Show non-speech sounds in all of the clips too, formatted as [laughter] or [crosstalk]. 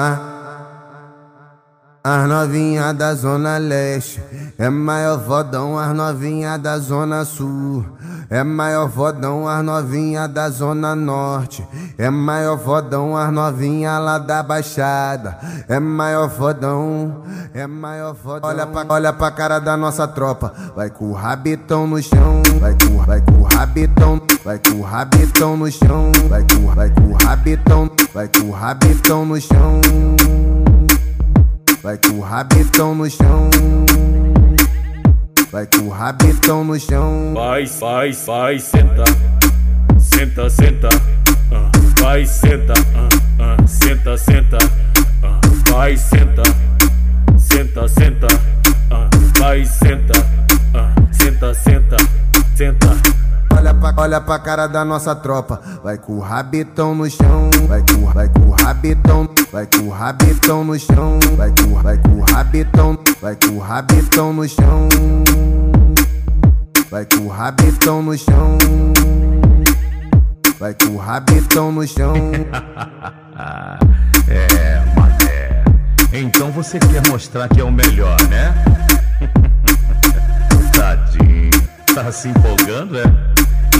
Ah. As novinha da zona leste É maior fodão as novinha da zona sul É maior fodão as novinha da zona norte. É maior fodão as novinha lá da baixada. É maior fodão É maior fodão Olha pra, olha pra cara da nossa tropa. Vai com o rabitão no chão Vai com, vai com o rabitão Vai com o rabitão no chão Vai com, vai com o rabitão Vai com o rabitão no chão. Vai com o rabitão no chão. Vai com o rabitão no chão. Vai, vai, vai, senta. Senta, senta. Uh, vai, senta. Uh, uh, senta, senta. Uh, vai, senta. Senta, senta. Uh, vai, senta. Uh, senta, senta. Senta. Olha pra, olha pra cara da nossa tropa. Vai com o rabitão no chão. Vai com, vai com o rabitão. Vai com o rabitão no chão. Vai com, vai com o rabitão. Vai com o rabitão no chão. Vai com o rabitão no chão. Vai com o rabitão no chão. [laughs] é, mané. Então você quer mostrar que é o melhor, né? [laughs] Tadinho. Tá se empolgando, é?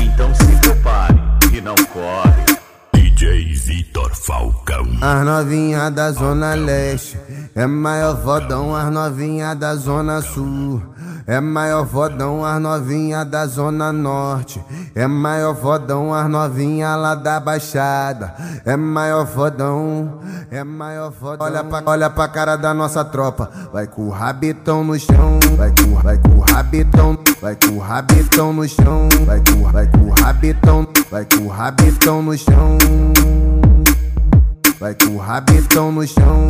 Então se prepare e não corre. DJ Vitor Falcão. As novinha da zona leste é maior fodão, as novinha da zona sul. É maior fodão as novinha da zona norte. É maior fodão as novinha lá da baixada. É maior fodão, é maior fodão. Olha pra, olha pra cara da nossa tropa. Vai com o rabitão no chão. Vai com, vai com o rabitão. Vai com o rabitão no chão. Vai com, vai com o rabitão. Vai com o rabitão no chão. Vai com o rabitão no chão.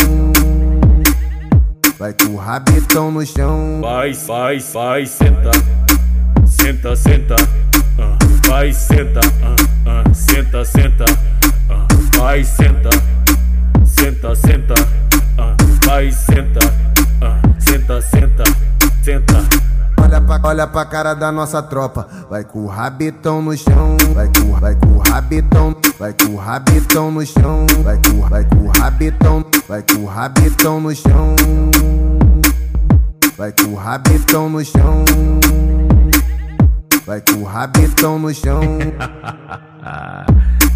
Vai com o rabitão no chão. Vai, vai, vai, senta. Senta, senta. Uh, vai, senta. Uh, uh, senta, senta. Uh, vai, senta. Senta, senta. Uh, vai, senta. Uh, senta, senta. Senta. Olha pra, olha pra cara da nossa tropa. Vai com o rabitão no chão. Vai com, vai com o rabitão. Vai com o rabitão no chão. Vai com, vai com o rabitão. Vai com o rabitão no chão. Vai com o rabitão no chão. Vai com o rabitão no chão. [laughs]